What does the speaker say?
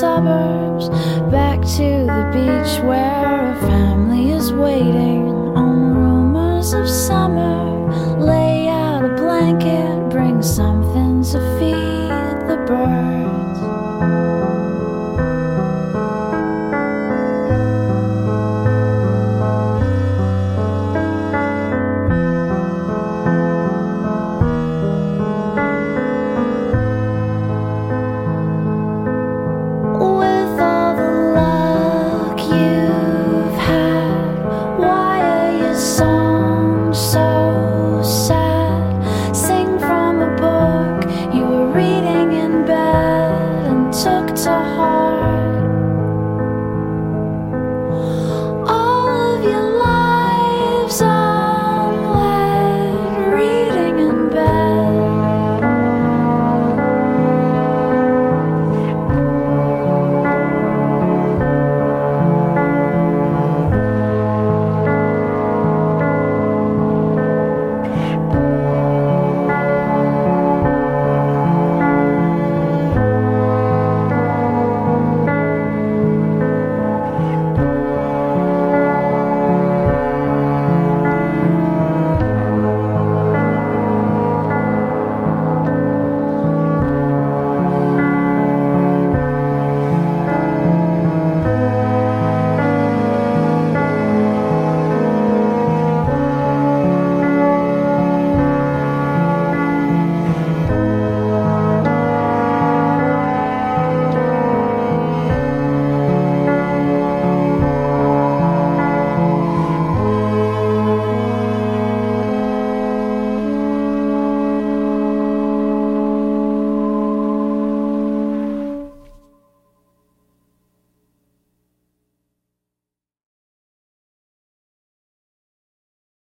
suburbs, back to the beach where a family is waiting on rumors of summer. Lay out a blanket, bring something to.